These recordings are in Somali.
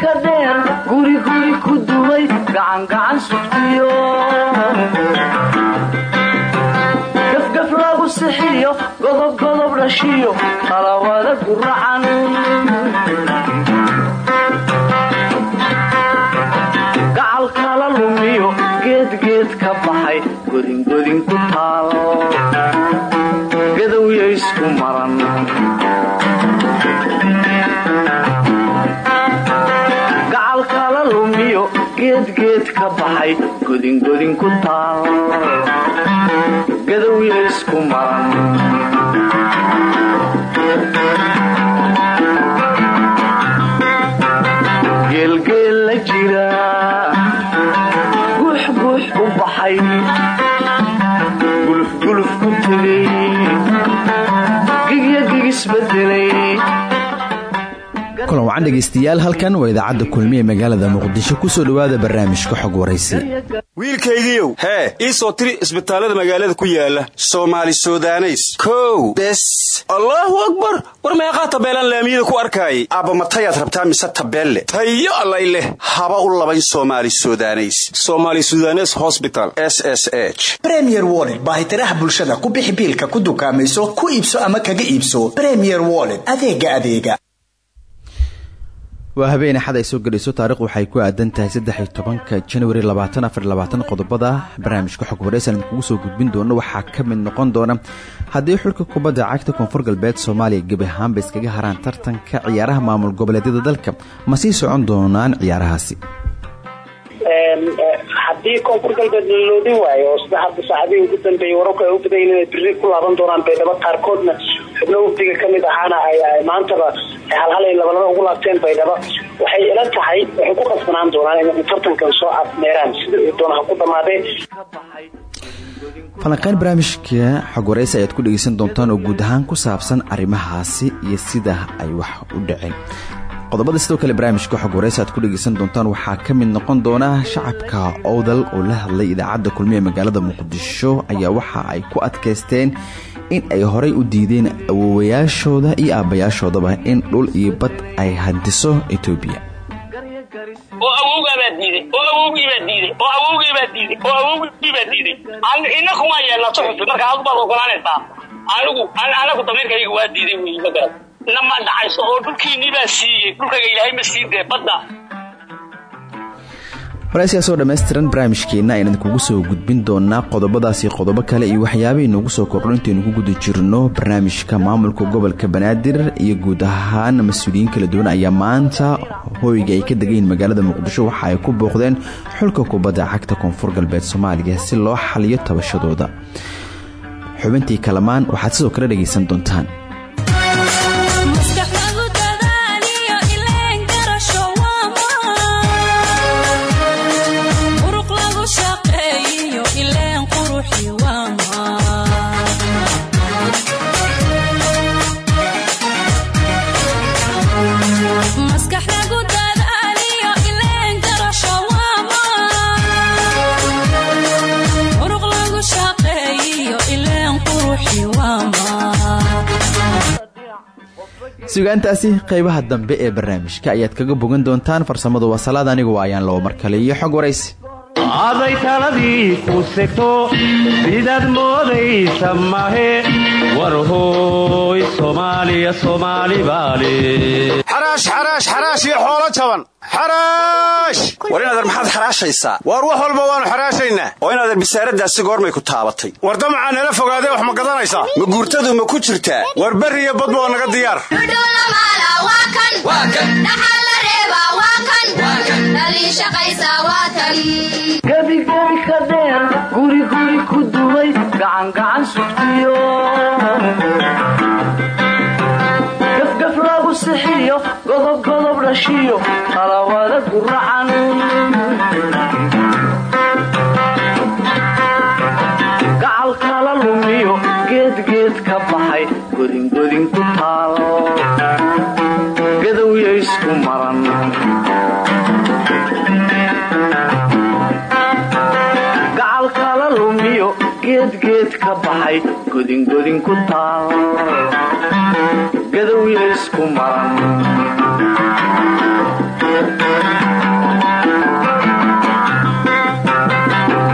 ka dheer guriguri ku duway gacangacan sugtiyo gafgaf lagu sixiyo godobgodob dhashiyo talawada guracan ka baxay godingodin ku taal. Gadowya isku maran wacan dhegaystayaal halkan waa idaacadda kulmiye magaalada muqdisho ku soo dhowaada barnaamijka xog waraysi wiilkaygiiow hee ii soo tiri isbitaallada magaalada ku yaalla soomaali sudaneys. Kow bes. Allaahu akbar! War meeqaa tabeelaan laamiyada ku arkaayay? Aabbamatayaad rabtaa mise tabeelle? Tayo allay leh. Haba u labayn soomaali sudaneys. Somaali sudanes hosbital s s h. Bremier woled baahitiraha bulshada ku bixi biilka ku dukaamayso ku iibso ama kaga iibso. Bremier woled adeega adeega waa habeen axad ay soo gelayso taarikhdu waxay ku aadan tahay saddexiy tobanka janwari labaatan afar qodobada. Barnaamijka xog waraysan kugu soo gudbin doono waxaa ka mid noqon doona haddii xulka kubadda cagta koonfur galbeed soomaaliya gebi ahaanba iskaga haraan tartanka ciyaaraha maamul goboleedyada dalka. Ma sii socon doonaan ciyaarahaasi haddii koonfur galbeed laloodin waayo oo sida hadda saacadihii ugu ay u badayin inay biri ku laaban doonaan baydhabo qaarkoodna xubno wafdiga ka mid ahaana maantaba halhal ay labalaba ugu laabteen baydhabo waxay ila tahay waxay ku qasbanaan doonaan inay tartankan soo afmeeraan sida uu doonaha ku dhamaadee falanqeyn barnaamijka xog waraysi ayaad ku dhegeysan doontaan oo guud ahaan ku saabsan arrimahaasi iyo sida ay wax u dhaceen qodobada sidoo kale barnaamijka xog aad ku dhegeysan doontaan waxaa ka mid noqon doona shacabka owdal oo la hadlay idaacadda kulmiye magaalada muqdisho ayaa waxa ay ku adkaysteen in ay horay u diideen awoowayaashooda iyo aabbayaashoodaba in dhul iyo bad ay hantiso etoobiya. Oo awowgaabaa diiday oo awowgiibaa diiday oo awowgiibaa diiday oo awowgiibaa diiday ina kuma yeelnato xusbi marka adu baad ogolaanaysaa anigu anagu damiirkayga waa diiday wey magaran nama dhacayso oo dhulkiinii baa siiyey. Dhulkayga ilaahay ma sii dee badda. Waraysigaasoo dhammaystiran barnaamijkeenna ayaan idinkugu soo gudbin doonaa qodobadaasi qodobo kale iyo waxyaabay noogu soo kordho intaynu ku guda jirno. Barnaamijka maamulka gobolka banaadir iyo guud ahaan mas'uuliyiin kala duwan ayaa maanta hooyga ay ka degayiin magaalada muqdisho. Waxa ay ku booqdeen xulka kubadda cagta koonfur galbeed soomaaliya si loo xaliyo tabashadooda. Xubintii kalamaan waxaad sidoo kale dhegaysan doontaan sugaantaasi qaybaha dambe ee barnaamijka ayaad kaga bogan doontaan farsamadu waa salaad anigu ayaan labo mar kale iyo xog waraysi. Aday taladii ku segto sidaad moodaysa mahe war hooy soomaaliya soomaali xaraash xaraash xaraash iyo xoolo jaban. Xaraash war inadeer maxaad xaraashaysaa waar wax walba waannu xaraashaynaa. Oo inadeer bisaaradaasi goormay ku taabatay. War damacaa nala fogaadee wax ma gadanaysaa ma guurtadu ma ku jirtaa? War berri iyo badba oo naga diyaar. Gebigebi ka dheer guriguri ku duway gacangacan sugtiyo lagu sixiyo godobgodob dhashiyo talawada guracan gacalkala lumiyo geedgeed ka baxay godingodin ku taal. Gadowya isku maran. Gacalkala lumiyo geedgeed ka baxay godingodin ku taal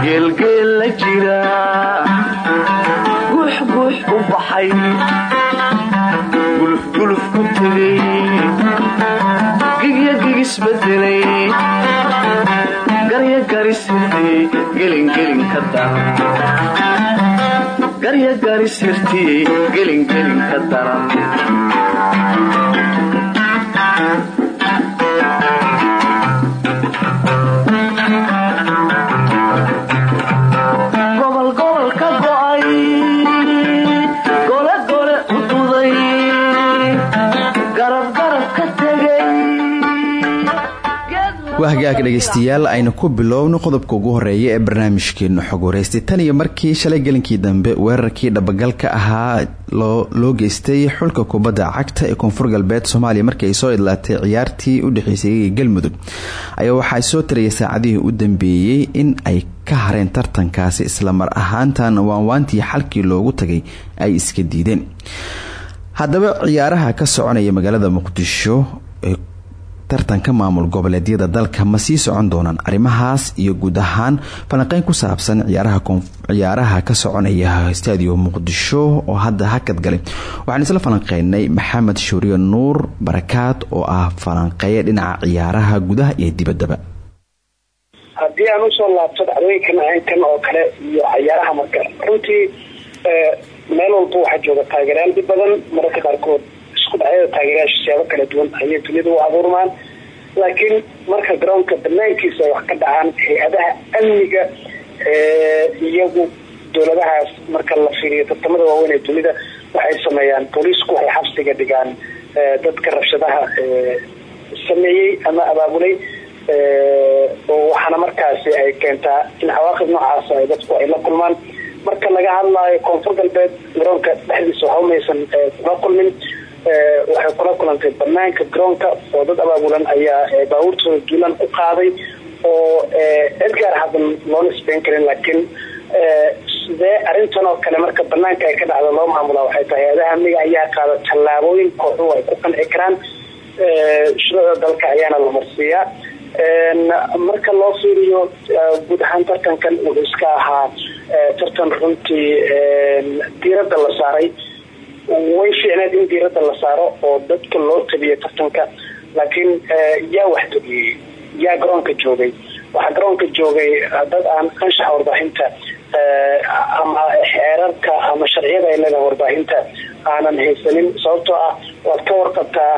geelgeel la jira guuxguux u baxay. Gulufguluf ku tegay gigya gigisbedelay garyagarisirtiyey gelingelin ka daran waa hagaag dhegaystayaal aynu ku bilowno qodobka ugu horreeya ee barnaamijkeenu xog tan iyo markii shalay gelinkii dambe weerarkii dhabagalka ahaa loo geystay xulka kubadda cagta ee koonfur galbeed soomaaliya markii ay soo idlaatay ciyaartii u dhexeysay galmudug ayaa waxaa soo tarayay saacadihii u dambeeyey in ay ka hareen tartankaasi islamar ahaantan waanwaantii xalkii loogu tagay ay iska diideen. Haddaba ciyaaraha ka soconaya magaalada muqdisho tartanka maamul goboleedyada dalka ma sii socon doonaan arrimahaas iyo guud ahaan falanqeyn ku saabsan ciyaaraha ka soconaya stadio muqdisho oo hadda hakad galay. Waxaan isla falanqeynay maxamed shuuriye nuur barakaad oo ah falanqeeya dhinaca ciyaaraha gudaha iyo dibaddaba haddii aan u soo laabto dhacdooyinkan aynkan oo kale iyo cayaaraha marka runtii meel walba waxaa jooga taageerayaal dhib mararka qaarkood isku dhacyada taageerayaasha siyaabo kala duwan ayay dunida u abuurmaan. Laakiin marka garoonka banaankiisa wax ka dhacaan hay'adaha amniga iyagu dowladahaas marka la fiiriyo tartamada waaweyn ee dunida waxay sameeyaan booliisku waxay xabsiga dhigaan dadka rabshadaha sameeyey ama abaabulay waxaana markaasi ay keentaa in cawaaqib noocaas ay dadku ay la kulmaan. Marka laga hadlaayo koonfur galbeed garoonka dhexdiisa waxumaysan kula kulmin waxay kula kulantay banaanka garoonka oo dad abaabulan ayaa baabuurtooda duulaan ku qaaday oo edgaar hadan loona isbeyn karin laakiin sidee arintan oo kale marka banaanka ay ka dhacda loo maamulaa waxay tahay hay'adaha amniga ayaa qaada tallaabooyin kooxuhu ay ku qanci karaan shuruucda dalka ayaana la marsiiyaa marka loo fiiriyo guud ahaan tartankan wuxuu iska ahaa tartan runtii diirada la saaray way fiicneed in diirada la saaro oo dadka loo tabiyo tartanka laakiin yaa wax tabiyey yaa garoonka joogay. Waxaa garoonka joogay dad aan anshaxa warbaahinta ama xeerarka ama sharciyada ay leedahay warbaahinta aanan haysanin. Sababtoo ah waad ka warqabtaa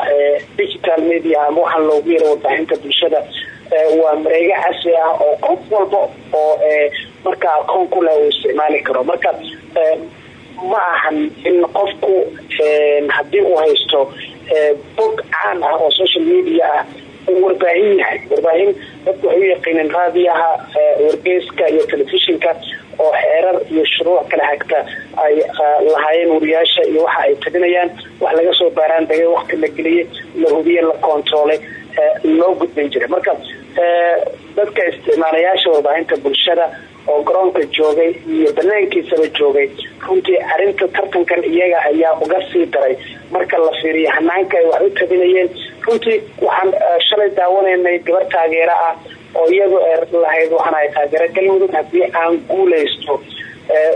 digital media ama waxaan loogu yeero warbaahinta bulshada. Waa mareego casri ah oo qof walba oo marka aqoon ku leh uu isticmaali karo. Marka ma ahan in qofku haddii uu haysto bog caan ah oo social media ah uu warbaahin yahay. Warbaahin dadku waxay u yaqiineen raadiyaha wargeyska iyo telefishinka oo xeerar iyo shuruuc kala hagta ay lahaayeen wariyaasha iyo waxa ay tabinayaan wax laga soo baaraan dagay waqti la geliyey la hubiye la kontaroolay loo gudbin jiray. Marka dadka isticmaalayaasha warbaahinta bulshada oo garoonka joogay iyo banaankiisaba joogay. Runtii arinta tartankan iyaga ayaa uga sii daray. Marka la fiiriyo hanaanka ay wax u tabinayeen runtii waxaan shalay daawanaynay gabar taageero ah oo iyadu lahayd waxaan ahay taageero galmudug haddii aan guuleysto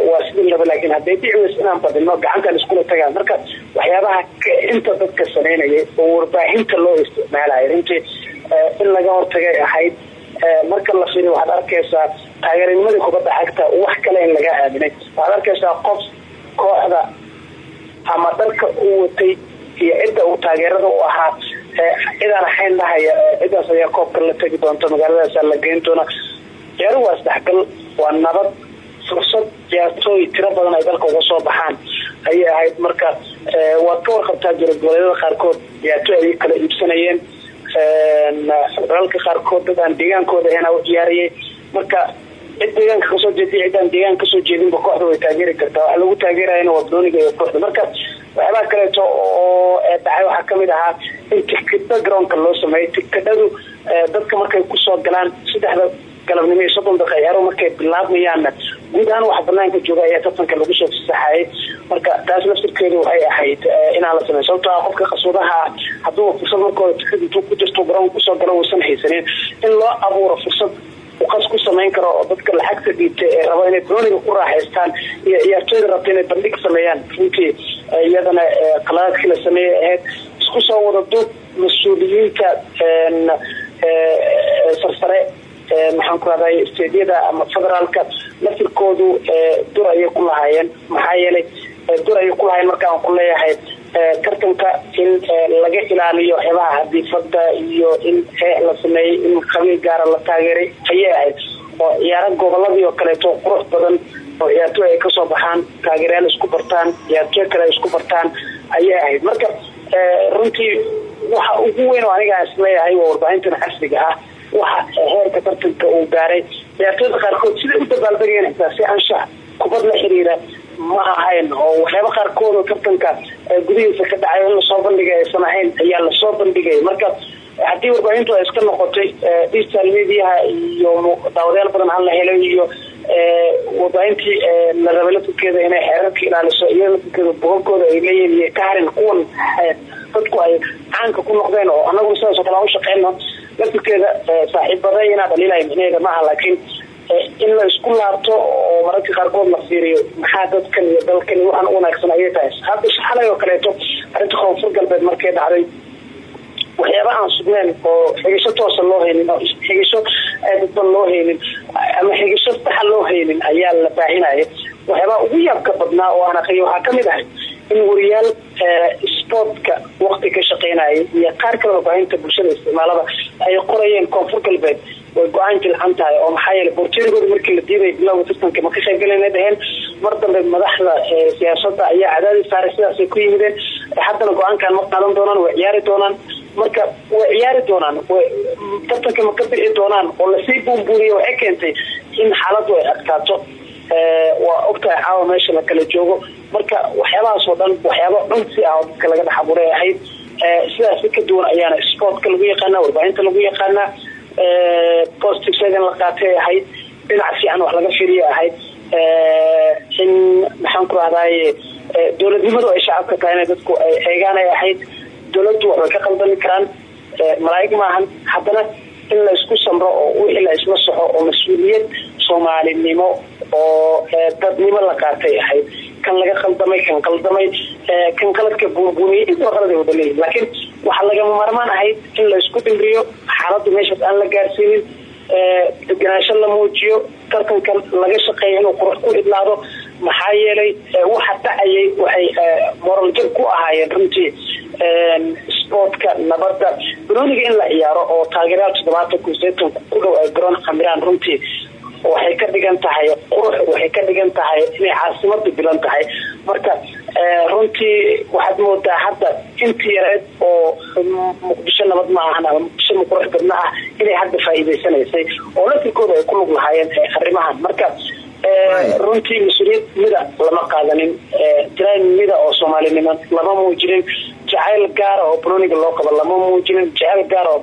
waa sidii laba laakiin hadday dhici weyso inaan badino gacantaan iskula tagaan. Marka waxyaabaha inta dadka sameynayay oo warbaahinta loo isticmaalaya runtii in laga hortagay ahayd marka la fiiriyo waxaad arkaysaa taageeranimadii kubadda cagta wax kale in laga aaminay waxaad arkaysaa qof kooxda ama dharka uu watay iyo cidda uu taageerada u ahaa cidaan ahayn dhahaya cidaas ayaa koobka la tegi doonta magaaladaasa la geyn doona. Ciyaaru waa isdhexgal waa nabad fursad ciyaartooy tiro badan ay dalka uga soo baxaan. Ayay ahayd marka waad ka warqabtaa jira goboleedyada qaarkood ciyaartooy ay kala iibsanayeen. Dalalka qaarkood dad aan deegaankooda ahayn u ciyaarayay marka cid deegaanka ka soo jeediy ciddaan deegaanka ka soo jeedinba kooxda way taageeri kartaa waxa lagu taageerayana waa dooniga iyo kooxda. Marka waxyaabaha kaleeto oo dhacay waxaa ka mid ahaa in tikidha garoonka loo sameeyay. Tikidhadu dadka markay ku soo galaan saddexda galabnimo iyo soddon daqiiqa ciyaaro markay bilaabmayaanna guud ahaan wax banaanka jooga ayaa tartanka lagu soo fasaxayay marka taas laftirkeedu waxay ahayd inaan la sameyn sababto ah qofka qasuudaha ah hadduu fursad tikid intuu ku jirto garoon ku soo galo uusan haysanin in loo abuuro fursad uqas ku samayn karo oo dadka lacagta dhiibtay ee rabo inay dooniga ku raaxaystaan iyo ciyaartooyda rabta inay bandhig sameeyaan. Runtii iyadana qaladaadkii la sameeyay ahayd isku soo wada duub mas'uuliyiinta sarsare maxaan ku rahday steedyada ama federaalka lafirkoodu dur ayay ku lahaayeen maxaa yeelay dur ayay ku lahaayeen markaan ku leeyahay tartanka in laga ilaaliyo waxyaabaha hadiifada iyo in heex la sameeyey in qabiil gaara la taageeray ayay ahayd. Oo ciyaaro goboladii oo kaleeto qurux badan oo ciyaartooy ay ka soo baxaan taageeryaal isku bartaan ciyaartooy kale isku bartaan ayay ahayd. Marka runtii waxa ugu weyn oo aniga is leeyahay waa warbaahintan casriga ah. Waxa heerka tartanka uu gaaray. Ciyaartooyda qaarkood siday u dabaaldegeen xitaa anshax. Kubad la xiriira ma ahayn oo waxyaaba qaarkood oo tartanka gudihiisa ka dhacay in la soo bandhigay aysan ahayn ayaa la soo bandhigay. Marka haddii warbaahintu ay iska noqotay digital mediaha iyo daawadayaal badan aan la helay iyo warbaahintii la rabay lafirkeeda inay xeerarka ilaaliso iyo lafirkeeda bogagooda ay leeyihiin iyo ka harin kuwan dadku ay caanka ku noqdeen oo anaguna sidaas oo kale aan ushaqeyno lafirkeeda saaxiibaday inaad dhaliilay micnaheeda maaha laakiin in la isku laabto oo mararka qaarkood la fiiriyo maxaa dadkan iyo dalkan waxaan u wanaagsan ayay tahay? Hadda oo kaleeto arrinta koonfur galbeed markay dhacday waxyaaba aan sugnayn oo xigisho toosa loo haynin oo xigisho dadban loo haynin ama xigisho saxa loo haynin ayaa la baahinaya waxyaabaa ugu yaabka badnaa oo aan aqriyo waxaa ka mid ahay in wariyaal sportka wakti ka shaqeynaya iyo qaar kale warbaahinta bulshada isticmaalada ay qorayeen koonfur galbeed way go'aan jilcan tahay oo maxaa yeele borteerigooda markii la diiday bilowga tartanka ma ka qaybgalayna dhaheen. Mar dambe madaxda siyaasada ayaa cadaadis saaray sidaasay ku yimideen. Haddana go'aankan ma qaadan doonaan way ciyaari doonaan. Marka way ciyaari doonaan tartanka ma ka bixi doonaan oo la sii buunbuuniya waxay keentay in xaaladu ay adkaato waa ogtahay caawa meesha la kala joogo. Marka waxyaabahaas oo dhan waxyaaba cunsi ah oo dadka laga dhex abuuray ahayd sidaasi ka duwan ayaana sportka lagu yaqaana warbaahinta lagu yaqaanaa. Positive second la qaatay ahayd. Dhinac fiican wax laga firiya ahayd. In maxaan ku rahdaye dowladnimadu ay shacabka tahay ina dadku ay eegaanay ahayd. Dowladdu waxbay ka qaldami karaan. Malaa'ig maahan haddana in la isku samro oo wixii la soxo oo mas'uuliyad soomaalinimo oo dadnimo la qaatay ahayd kan laga qaldamay kan qaldamay kan qaladka buunbuuniyay intoo qalada wada leeyihiin laakiin waxaa lagama maarmaan ahayd in la isku dhimriyo xaaladdu meeshaas aan la gaarsiinin deganaansho la muujiyo tartankan laga shaqeeya inuu qurux ku idlaado maxaa yeelay waxa dhacayay waxay moral jab ku ahaayeen runtii sportka nabadda. Banooniga in la ciyaaro oo taageerayaal toddobaatan kun seetan ku dhow ay garoon xamiraan runtii waxay ka dhigan tahay qurux waxay ka dhigan tahay inay caasimadu bilan tahay. Marka runtii waxaad moodaa hadda intii yareed oo muqdisho nabad ma ahan ama muqdisho muqurux badna ah inay hadda faa'iidaysanaysay oo lafirkooda ay ku lug lahaayeen arrimahan. Marka runtii mas'uuliyad mida lama qaadanin jirayn mida oo soomaalinimo lama muujinin jacayl gaara oo banoniga loo qabo lama muujinin jacayl gaara oo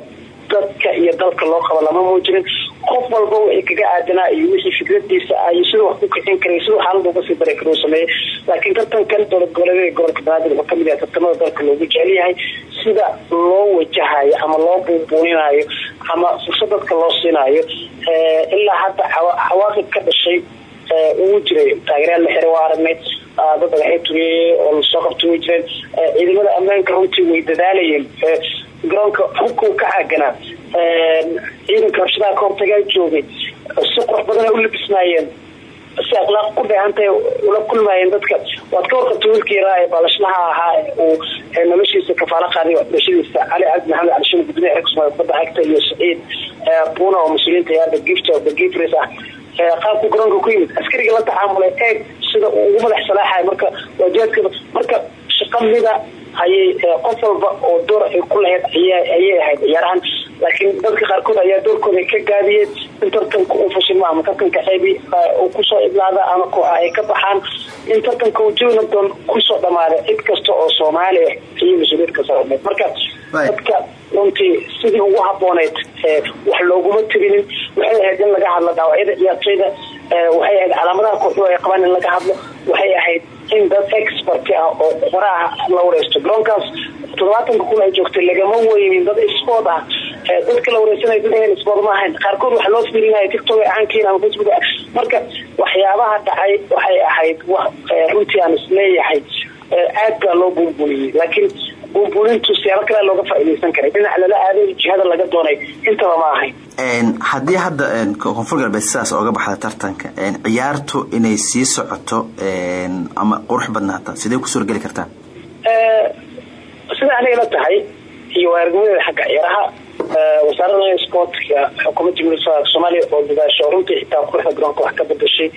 dadka iyo dalka loo qabo lama muujinin qof walba wixii kaga aadanaa iyo wixii fikradiisa ah iyo siduu wax ku kicin karay siduu xaalada uga sii dari kara sameeyey. Laakiin tartankan dowlad goboleedyada gobolka banaadir wuxuu ka mid yahay tartamada dalka loogu jecel yahay sida loo wajahayo ama loo buunbuuninayo ama fursad dadka loo siinayo ilaa hadda cawaaqib ka dhashay uu jiray taageeryaal la xiray waa aragnay dad dhagaxyo turiyey oo la soo qabta way jireen ciidamada ammaanka runtii way dadaalayeen garoonka xubkuu ka caaganaa ciidanka rabshadaha ka hortagaa joogay si qurux badan ay u labisnaayeen si akhlaaq ku dheehantay ula kulmaayeen dadka. Waad ka warqabta wiilkii yaraa ee baalashlaha ahaa uu noloshiisa kafaalo qaaday waxbarashadiisa cali cabdi maxamed cali shini gudoomiye xilka soomaaliya kubadda cagta iyo saciid buuna oo mas'uuliyiinta yaada gift of the gifres ah. Qaabku garoonka ku yimid askariga la tacaamulay eeg sida uu ugu madax salaaxay marka waajibaadka marka shaqa mida ayay qof walba oo door ay ku lahayd ayay ahayd ciyaarahan laakiin dadka qaarkood ayaa doorkooda ka gaadiyeen in tartanka uu fashilmo ama tartanka ceebi uu ku soo idlaada ama ay ka baxaan. In tartanka doon ku soo dhamaada cid kasta oo soomaaliya ayay mas'uuliyad ka saarneed marka dadka runtii sidii ugu habooneyd wax looguma tirinin. Waxay ahayd in laga hadlo dhaawacyada ciyaartooyda waxay ahayd calaamadaha kooxuhu ay qabaan in laga hadlo. Waxay ahayd expert ah oo qoraah la wareysto garoonkaas toddobaatanka kun ay joogtay lagama weynin dad sport ah. Dadka la wareysanay dad sport ma ahayn. Qaarkood waxa loo fiirinaya tiktok ay caankiin ama facebook marka waxyaabaha dhacay waxay ahayd wax runtii aan is leeyahay aad baa loo buunbuniyey laakiin buunbuunintu siyaabo kale looga faaidaysan karay. Dhinac lala aaday jihada laga doonay intaba ma ahayn haddii hadda koonfur galbeed sidaas ooga baxda tartanka. Ciyaartu inay sii socoto ama qurux badnaata sidee ku suurageli kartaa? Sida anigala tahay? Iyo waaragnimadeeda xagga ciyaaraha wasaaradda sportka xukuumadda jumhuuriyadda soomaaliya oo dadaasho runtii xitaa quruxda garoonka wax ka bedashay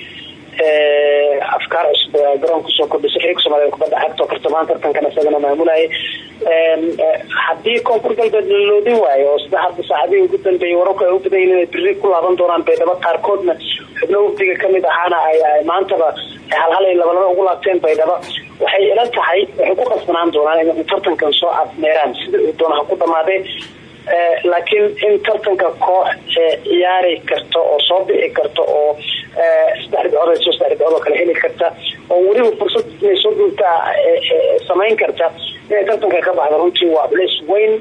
afkaar cusub garoonka ku soo kordhisay xiriirka soomaliya kubadda cagta oo kartamaan tartankan isagana maamulayay haddii koonfur galbeed la loodin waayo oo sida hadda saacadihii ugu dambeeyay wararku ay u badan inay biri ku laaban doonaan baydhabo qaarkoodna xubno wafdiga ka mid ahaana ay maantaba halhal ay labalaba ugu laabteen baydhabo. Waxay ila tahay waxay ku qasbanaan doonaan inay tartankan soo afmeeraan sida uu doona ku dhamaadee laakiin in tartanka koox ciyaari karto oo soo bixi karto oo saddex dhibcood so saddex dhibcood oo kale heli karta oo weliba fursad inay soo duultaa samayn karta inay tartanka ka baxda runtii waa culeys weyn.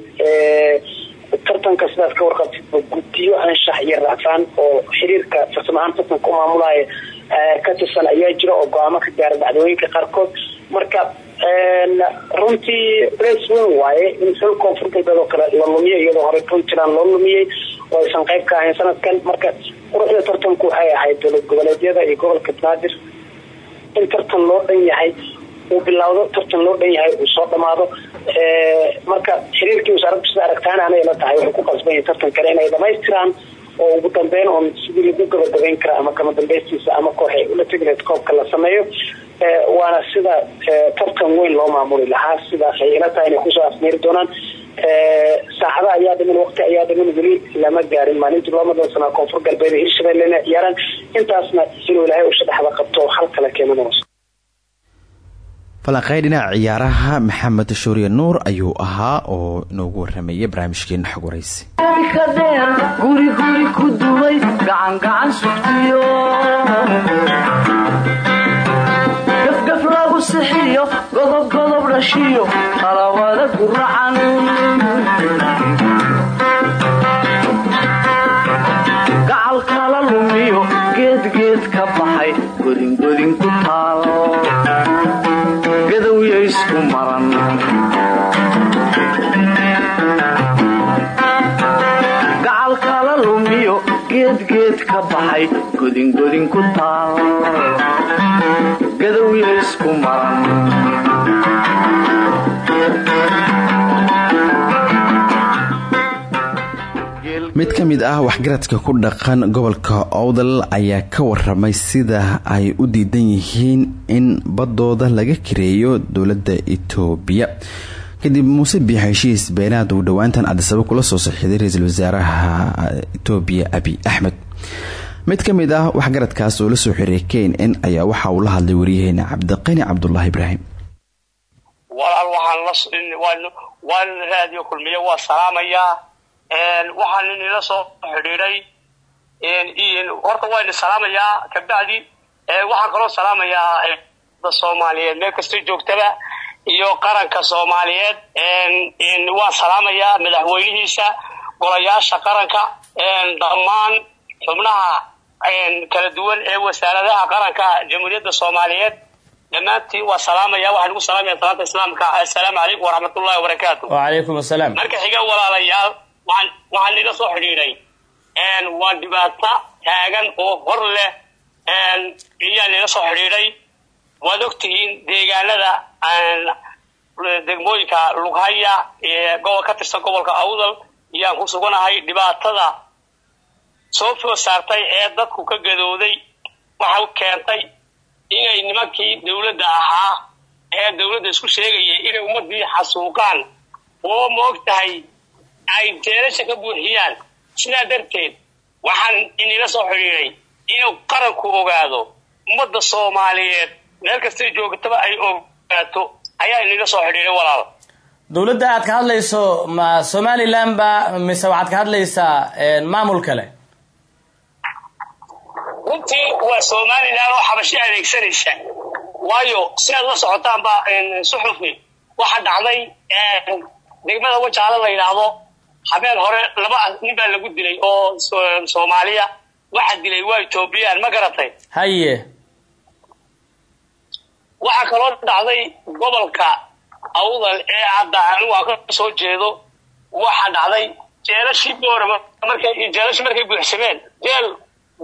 Tartanka sidaas ka warqabtidba guddiyo anshax iyo raacfaan oo xiriirka farsamo ahaan tartanka u maamulaya ka tirsan ayaa jira oo go'aamo ka gaara dacdooyinka qaarkood. Marka runtii culeys weyn waaye in xul koonfur galbeed oo kale la lumiyo iyadoo horey puntland loo lumiyey oo aysan qayb ka ahayn sanadkan. Marka quruxda tartanku waxay ahayd dowlad goboleedyada iyo gobolka banaadir in tartan loo dhan yahay uu bilaawdo tartan loo dhan yahay uu soo dhamaado. Marka xiriirkii wasaaraddu sida aragtaan anay la tahay waxay ku qasban tartan kale inay dhamaystiraan oo ugu dambeyn oon sidii lagu gabagabayn kara ama kama dambaystiisa ama kooxay ula tegi lahayd koobka la sameeyo waana sida tartan weyn loo maamuli lahaa. Sidaas ay ila tahay inay ku soo afmeeri doonaan saacada ayaa dhiman waqti ayaa dhiman weli lama gaarin. Maalintii loo madansanaa koonfur galbeed ee hirshabellena ciyaaraan. Intaasna inuu ilaahay usha dhexda qabto hal kale keenan falanqey dhinaca ciyaaraha maxamed shuuriye nuur ayuu ahaa oo inoogu waramayay barnaamijkeena xog waraysi dheer guri guri ku duway gacangacan sugtiyo. Gafgaf lagu sixiyo godob godob dhashiyo qalawada guracan geedgeed ka baxay godingodin ku taal gadowya isku maran mid ka mid ah waxgaradka ku dhaqan gobolka owdal ayaa ka waramay sida ay u diidan yihiin in badooda laga kareeyo dowladda itoobiya kadib muuse biix heshiis beenaad uu dhowaantan cadisabo kula soo saxiiday ra'iisul wasaaraha itoobiya abiy axmed mid ka mid ah waxgaradkaas oo la soo xiray k n n ayaa waxa uu la hadlay wariyaheena cabdiqani cabdulaahi ibraahim. Walaal waxaan waan raadiyo kulmiye waa salaamayaa waxaan inila soo xidhiiday horta waa idin salaamayaa kabacdi waxaan kaloo salaamayaa da soomaaliyeed. Meel kasta joogtaba iyo qaranka soomaaliyeed waan salaamayaa madaxweynihiisa golayaasha qaranka dhammaan xubnaha kala duwan ee wasaaradaha qaranka jamhuuriyadda soomaaliyeed. Dhammaantiin waa salaamaya waxaan ugu salaamaya salaanta islaamka. Assalaamu calaykum waraxmatullahi wabarakaatu wacalaykum asalaam. Marka xiga walaalayaal waxaan waxaan iga soo xidhiidhay. Waa dhibaato taagan oo hor leh. Iyaan iga soo xidhiidhay waad ogtihiin deegaanada degmooyinka lughaya gobol ka tirsan gobolka awdal iyaan ku suganahay dhibaatada soo food saartay ee dadku ka gadooday waxay keentay inay nimankii dawladda ahaa ee dawladda isku sheegayay inay ummadii xasuuqaan. Oo maog tahay ay jeelasha ka buuxiyaan? Sidaa darteed waxaan inila soo xidhiiday inuu qaranku ogaado ummadda soomaaliyeed meel kastay joogtaba ay ogaato ayaa inila soo xidhiiday walaal. Dowladda aad ka hadlayso ma somalilan ba mise waxaad ka hadlaysaa maamul kale? Runtii waa somalilan oo xabashi adeegsanaysa. Waayo sidaad la socotaanba suxufi waxa dhacday degmada wajaale la yidhaahdo habeen hore laba nin baa lagu dilay oo soomaaliya. Waxa dilay waa ethoobiyan ma garatay? Haye waxaa kaloo dhacday gobolka awdal ee hadda anigu aan ka soo jeedo. Waxa dhacday jeelashii boorama markay jeelashii markay buuxsameen. Jeel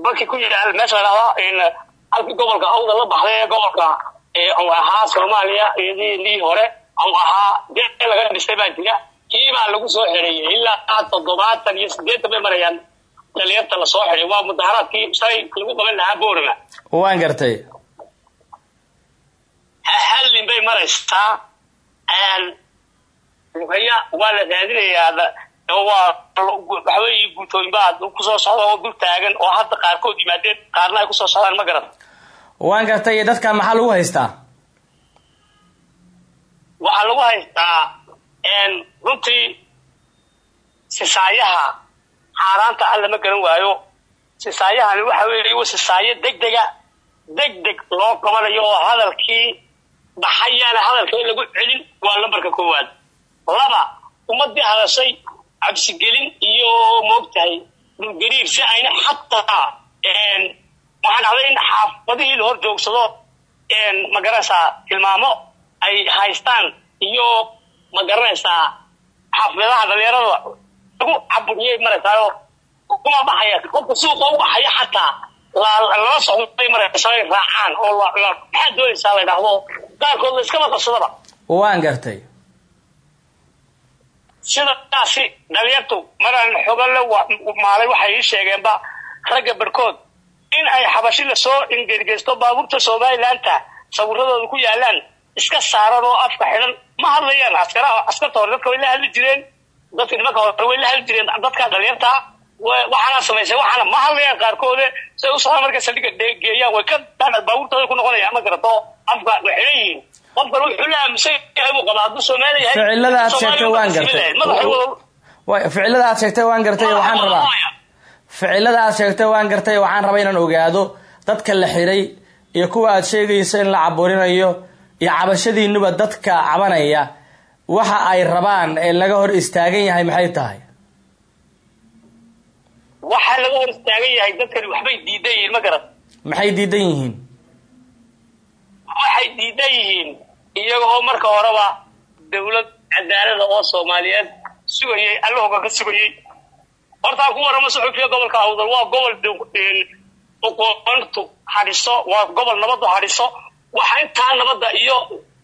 markii ku yidhaahda meesha la dhahdaa in halkii gobolka awdal la baxday gobolka uu ahaa soomaaliya iyadii hore uu ahaa jeel laga dhistay baa jira. Lagu soo xidhayay ilaa toddobaatan iyo siddeetan bay marayaan. Dhalinyarta la soo xidhay waa mudaharaadkii shalay lagu qaban lahaa boorama waan gartay hallin bay maraysaa? Ruhaya waa la raadinayaa waa waxaweye guutooyin baa ku soo socda oo dul taagan oo hadda qaarkood yimaadeen qaarna ay ku soo socdaan ma garan waan gartay iyo dadka maxaa lagu haystaa? Waxaa lagu haystaa runtii sisaayaha xaaraanta ah lama garan waayo. Sisaayahani waxa weeye sisaayo degdega deg deg loo qabanayo oo hadalkii baxayaana hadalka lagu celin waa lambarka koowaad laba ummadii hadashay cabsigelin iyo moogtahay dhulgariir si ayna xataa waxaa dhacday in xaafadihii la hor joogsado ma garanaysaa tilmaamo ay haystaan iyo ma garanaysaa xaafidadaha dhalinyarada lagu caburiyay maraysaao kuma baxaya qofka suuqa u baxaya xataa lala socday maraysa ay raacaan oo maxaa doonaysaa la dhahdo qaarkood la iskaba qabsadaba waan gartay. Sidaasi dhalinyartu maraan xogale maalay waxay ii sheegeenba ragga barkood in ay xabashi la soo ingergeysto baabuurta somalilaanta sawiradooda ku yaalaan iska saaran oo afka xidhan ma hadlayaan askaraha askarta hore dadka way la hadli jireen. Dadka nimanka hore way la hadli jireen. Dadka dhalinyarta waxaana samaysay waxaana ma hadlayaan qaarkoode say u socdaan markay saldhiga geeyaan way ka baabuurtooda ku noqonayaan ma garato afka way yihiin. Qofkan wuxuu la aaminsan yahay buu qabaa hadduu soomaali yahay ficilada aad sheegtay waan gartay. ficilada aad sheegtay waan gartay waxaan rabaa. Ficilada aad sheegtay waan gartay waxaan rabaa inaan ogaado dadka la xiray iyo kuwa aad sheegayso in la caburinayo iyo cabashadiinuba dadka cabanaya. Waxa ay rabaan ee laga hor istaagan yahay maxay tahay waxaa laga hor istaagan yahay dadkani waxbay diidan yihiin ma garan maxay diidan yihiin? Waxay diidan yihiin iyaga oo marka horeba dawlad cadaalada oo soomaaliyeed sugayay allahoga ka sugayay. Hortaan ku warama suxufiya gobolka awdal waa gobol oqoontu hadhiso waa gobol nabadu hadhiso waxaa intaa nabadda iyo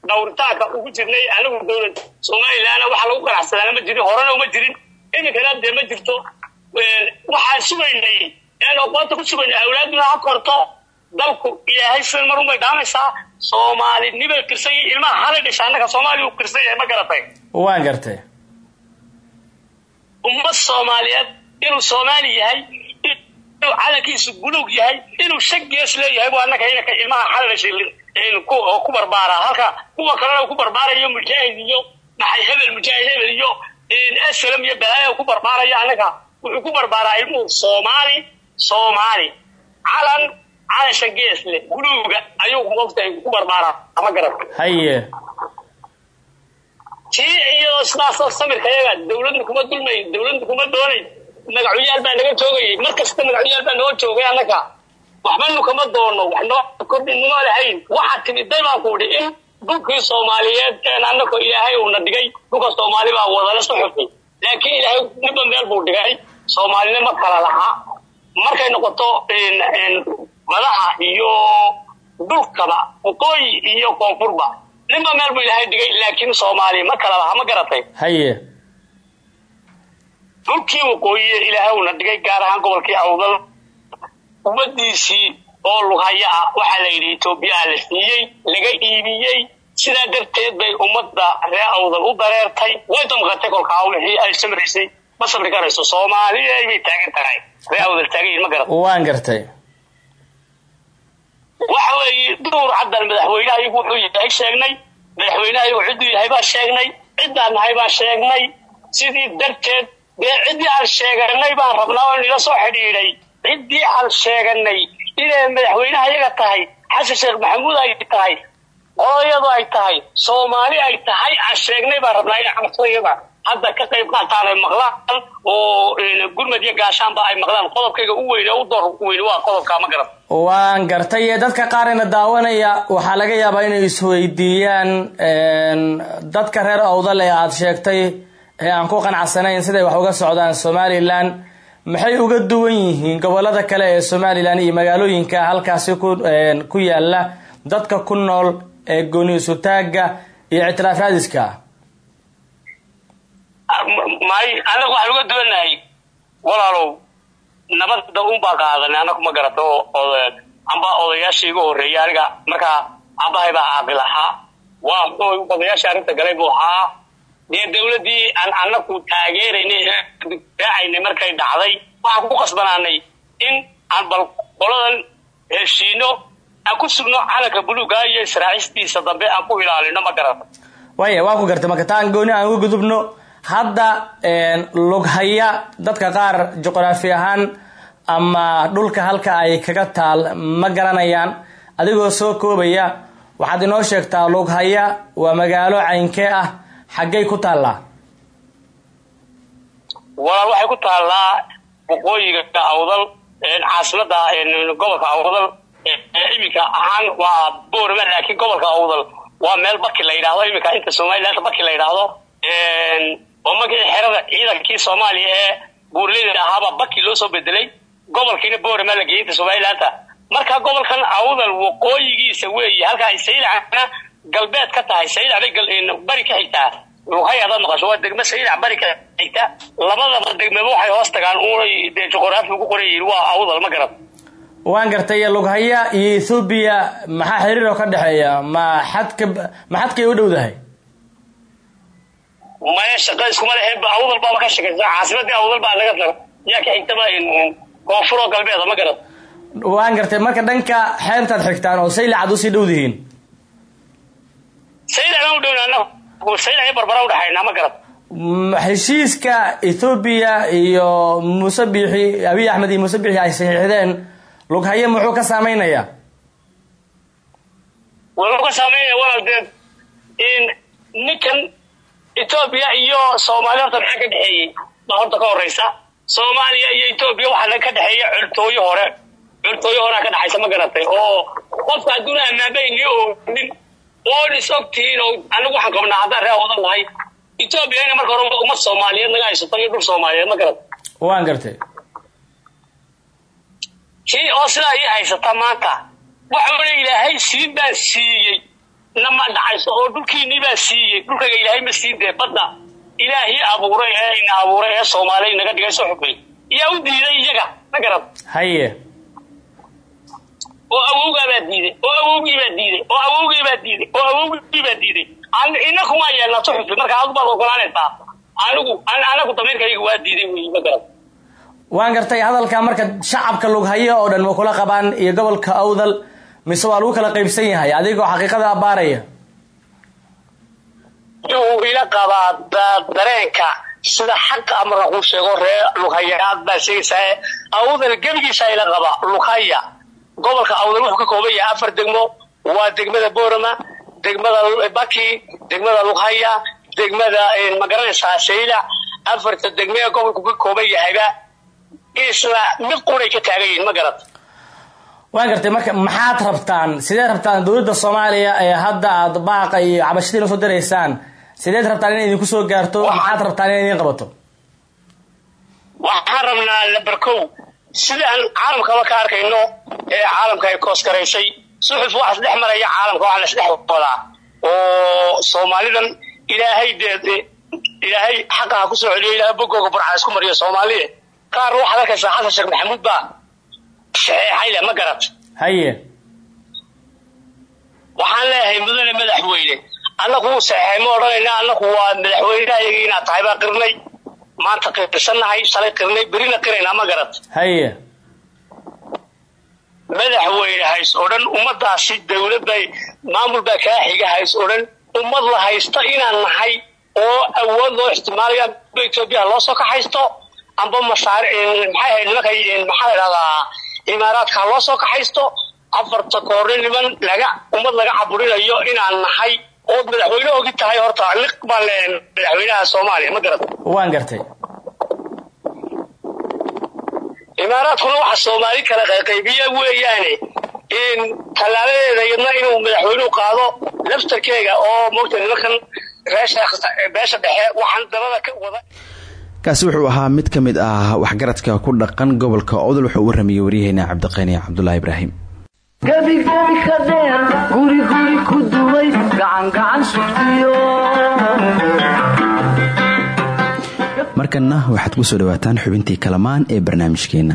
dhawritaanka ugu jirnay anigu dawlad somalilandna waxa lagu ganacsadaana ma jirin horena uma jirin. Iminkana dee ma jirto waxaan sugaynay een oqoonta ku sugaynay awlaaduna ha korto. Dalku ilaahay sidan mar unbay dhaamaysaa soomaalinibay kirsan yihiin ilmaha halay dhasha annaga soomaaliya u kirsan yahay ma garatay. Waan gartay ummad soomaaliyeed inuu soomaali yahay inuu calankiisu buluug yahay inuu shan gees leeyahay bu annaga inaka ilmaha halay dhashay ku barbaaraa. Halka kuwa kalena ku barbaarayo mujaahid iyo maxay hebel mujaahid hebel iyo aslam iyo balaaya ku barbaaraya annaga wuxuu ku barbaaraa ilmuhu soomaali soomaali. Calan calasha geesle buluuga ayuu moogtahay ku barbaaraa ama garan haye. Tii iyadoo sidaasoo samirka yaga dawladna kuma dulmay dawladna kuma doonay magacuyaal baa naga joogayay mar kasta magacuyaal baa noo joogay annaga. Waxbanu kama doono wax noo kordhinimo lahayn. Waxaa timiday baan ku idhi in dhulkii soomaaliyeed annako ilaahay uuna dhigay dhulka soomaali baa wadala suxufay laakiin ilaahay niba meel buu dhigay soomaalinimo kala lahaa. Markay noqoto madaha iyo dhulkaba waqooyi iyo koonfurba. Ninba meel buu ilaahay dhigay laakiin soomaali ma kala laha ma garatay? Haye. Dhulkii waqooyiye ilaahay uuna dhigay gaar ahaan gobolkii awdal ummadiisii oo lughaya ah waxaa la yidhi etoobiyaa la siiyey laga iibiyey. Sidaa darteed bay ummadda ree awdal u dareertay. Way damqatay kolkaa wixii ay samraysay ma sabri karayso soomaaliya bay taagan tahay ree awdal taagan yihiin ma garat waan gartay waxa weeye duur caddan madaxweynaha iyagu wuxuu yahay sheegnay madaxweynaha iyagu cidduu yahay baan sheegnay ciddaan nahay baan sheegnay sidii darteed dee ciddii aan sheeganay baan rabnaa oo nila soo xidhiidhay ciddii aan sheeganay inay madaxweynaha iyaga tahay xasan sheekh maxamuud ay tahay qodayadu ay tahay soomaali ay tahay aan sheegnay baan rabnaa in cabasada iyaga hadda ka qayb qaataan ay maqlaan oo gurmad iyo gaashaanba ay maqlaan. Qodobkayga u weyne u door u weyne waa qodobka ma waan gartay dadka qaarina daawanaya. Waxaa laga yaabaa inay isweydiiyaan dadka reer awdal ee aada sheegtay ee aan ku qanacsanayn siday wax uga socdaan somalilan maxay uga duwan yihiin gobollada kale ee somalilan iyo magaalooyinka halkaasi ku yaalla dadka ku nool ee gooni isutaaga iyo ictiraaf raadiska may anagu waxaan uga duwanahay. Walaalow nabada unbaa qaadanay anagu ma garato oo amba odayaashii iga horreeyay aniga. Markaa abahay baa caaqil ahaa arrinta galay buu ahaa. Dee dawladdii aan anagu taageeraynay difaacaynay markay dhacday waxaan ku qasbanaanay in aan bal qoladan heshiino aan ku sugno calanka buluuga iyo israacistiisa dambe aan ku ilaalino ma garato. Waya waa ku gartay marka gooni aan uga gudubno hadda lughaya dadka qaar juqraafi ahaan ama dhulka halka ay kaga taal ma garanayaan. Adigoo soo koobaya waxaad inoo sheegtaa lughaya waa magaalo caynkee ah xaggay ku taallaa. Walaal waxay ku taallaa waqooyiga awdal caasimada gobolka awdal. Iminka ahaan waa boorama laakiin gobolka awdal waa meel baki la yidhahdo iminka inta somaliland baki la yidhaahdo oo markii xerada ciidankii soomaaliya ee buurleyda ahaaba baki loo soo bedelay gobolkiina boorama la geeyay inta somalilaanta marka gobolkan awdal waqooyigiisa weeye halkaa saylacna galbeed ka tahay saylac bay bari ka xigtaa luhay hadaad maqasho waa degmo saylac bari ka xigta. Labadaba degmeba waxay hoos tagaan unay dee juqraafi ugu qoran yihiin waa awdal ma garan waan gartay lughaya iyo ethoobiya maxaa xiriir oo ka dhexeeya? Ma xadka ma xadkay u dhowdahay maya shaqa iskuma lehe awdal baaba ka shaqaysa caasimadii awdal baa laga taga yaa ka xigtaba koonfur oo galbeeda ma garan waan gartay marka dhanka xeebtaad xigtaan oo saylac ad u sii dhowdihiin saylacna u dhowna saylac barbara udhaxaynaa ma garan heshiiska ethoobiya iyo muuse biixi abiy axmed iyo muuse biixi ay saxiixdeen lughaye muxuu ka saameynayaa wuxuu ka saameynaya walaal in ninkan etoobiya iyo soomaaliya horta maxaa ka dhexeeyey? Baa horta ka horeysa. Soomaaliya iyo etoobiya waxaa ka dhexeeya cultooyo hore. Cultooyo horea ka dhexaysa ma garatay? Oo qofka hadduuna amaabayni oonin oon is og tihiin oo anagu waxaan qabnaa haddaan ree wadan nahay etoobiya ina marka hore ummad soomaaliyeed naga haysato iyo dhul soomaaliyeed ma garatay? Waan gartay. Kii oo sidaa ii haysata maanta waxa ula ilaahay siin baan siiyey nama dhacayso oo dhulkiinii baan siiyey. Dhulkayga ilaahay ma siin dee. Badda ilaahii abuuray ee ina abuuray ee soomaaliya inaga dhigay soo xukmay yaa u diiday iyaga ma garad haye. Oo awowgaa baa diiday oo awowgii baa diiday oo awowgii baa diiday oo awowgii baa diiday. Ina kuma yeelna suxufi marka adu baad ogolaanaysaa anigu anagu damiirkayga waa diiday wey ma garad waan gartay hadalka marka shacabka lughayo oo dhan ma kula qabaan iyo gobolka awdal mise waa lagu kala qaybsan yahay? Adigoo xaqiiqada abaaraya. Uu ila qabaa dareenka sida xaqa amara kuu sheego ree lughaya aad baa sheegaysaa awdal gebigiisa ila qaba lughaya. Gobolka awdal wuxuu ka kooban yahay afar degmo. Waa degmada boorama degmada baki degmada lughaya degmada ma garanaysaa saylac afarta degme ee gobolku ka kooban yahayba isla mid quray ka taagan yihiin ma garat waan gartay marka maxaad rabtaan? Sidee rabtaan dowladda soomaaliya ee hadda aad baaqa iyo cabashadiin u soo diraysaan? Sideed rabtaan inay idinku soo gaarto? Maxaad rabtaan inay idin qabato? Waxaan rabnaa lamberkow sidaan caalamkaba ka arkayno ee caalamka ay koosgaraysay suxuf waxaas dhex maraya caalamka waxaa lasdhex wadaa. Oo soomaalidan ilaahay dee ilaahay xaqaha ku soo celiyo ilahay bogooga burca isku mariyo soomaaliya qaar waxaad arkaysaa xasan sheekh maxamuud baa saxeexayle ma garat haye waxaan leeyahay mudane madaxweyne annagu saxeexay ma odhanayna annagu waa madaxweynehayagii inaad tahay baa qirnay maanta qirsannahay shalay qirnay berina qiraynaa ma garat haye madaxweyne hays oo dhan ummadaasi dawlad bay maamul baa kaa xiga hays oo dhan ummad la haysta inaan nahay oo awood loo ixtimaalayo amba etoobiya loo soo kaxaysto amba masaari maxay ahayd nimanka maxaa la dhahdaa imaaraadka loo soo kaxaysto afarta koorne niman laga ummad laga caburinayo inaan nahay ood madaxweyne ogi tahay horta liq baan leenahay madaxweynaha soomaaliya ma garata waan gartay. Imaaraadkuna waxa soomaali kala qayqaybiya weeyaane in tallaaladeeda iyadna inuu madaxweynuhu qaado laftarkeega oo moogta nimankan beesha dhexe waxaan dabada ka wada kaasi wuxuu ahaa mid ka mid ah waxgaradka ku dhaqan gobolka odol wuxuu u waramayey waryaheena cabdiqani cabdulaahi ibraahim. Gebigebi ka dheer guriguri ku duway gacangacan sugtiyo. Markanna waxaad ku soo dhawaataan xubintii kalamaan ee barnaamijkeenna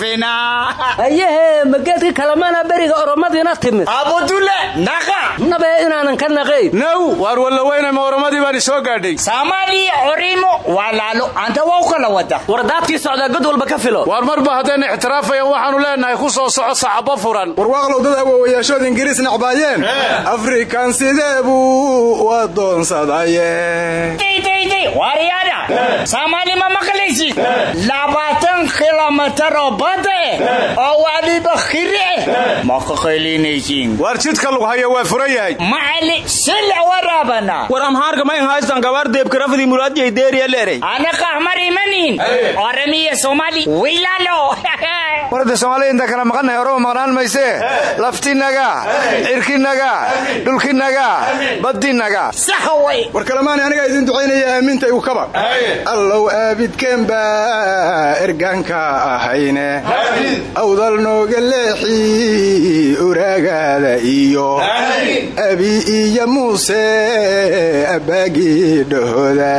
waa ayahe mageedka kalamana beriga oromadiina timid? Abudule naqa nabe inaanan ka naqayn naw waar wallaweyne ma oromadii baan isoo gaadhay. Soomaaliya orimo walaalo anta waa u kala wada. War daadkii socdaa god walba ka filo. Waar marba haddayna ixtiraafayaan waxaanu leenahay ku soo soco sacabo furan. Warwaaqlow dad awoowayaashood ingiriis nacbaayeen. Afrikan sidee buu u adoonsadaye waryaada soomaali ma maqlaysid labaatan kilomitar oo bada eh oo waliba khiri eh ma ka qaylinaysiin waar jidka lug haya waa furan yahay macali sila waraabana war amhaarka ma inhaystan gabaar deebkarafadii muraadiyay deeriya leeray anaka ahmar imanin. Oramiya somali wilalo warada soomaalida inta kala maqannahay oroma maqnaan maysee laftinaga cirkinaga dhulkinaga badinaga sax way war kalamaani anigaa idin ducaynaya aaminta igu kaba. Allow aabidkeen baa ergaanka ahayne awdal nooga leexi uraagaada iyo abi iyo muuse abbaagii dhahooda.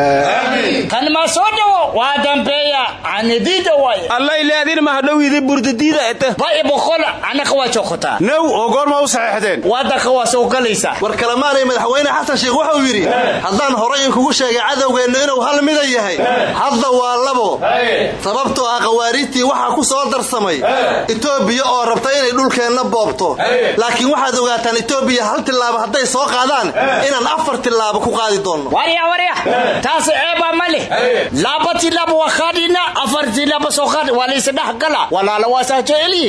Kan ma soo dhawo? Waa dambeeya. Anidida way alla ilaadin mahadhowidi burdadiida ete. Bay boqol anaka waa joogtaa naw oo goorma u saxeexdeen wadanka waa soo galaysa. War kalamaanay madaxweyne xasan sheekh wuxuu yidhi haddaan horay kugu sheegay cadowgeenna inuu hal mida yahay hadda waa labo. Sababtoo ah khawaariijtii waxaa ku soo darsamay. Etoobiya oo rabta inay dhulkeenna boobto. Laakiin waxaad ogaataan etoobiya hal tillaabo hadday soo qaadaan inaan afar tillaabo ku qaadi doonno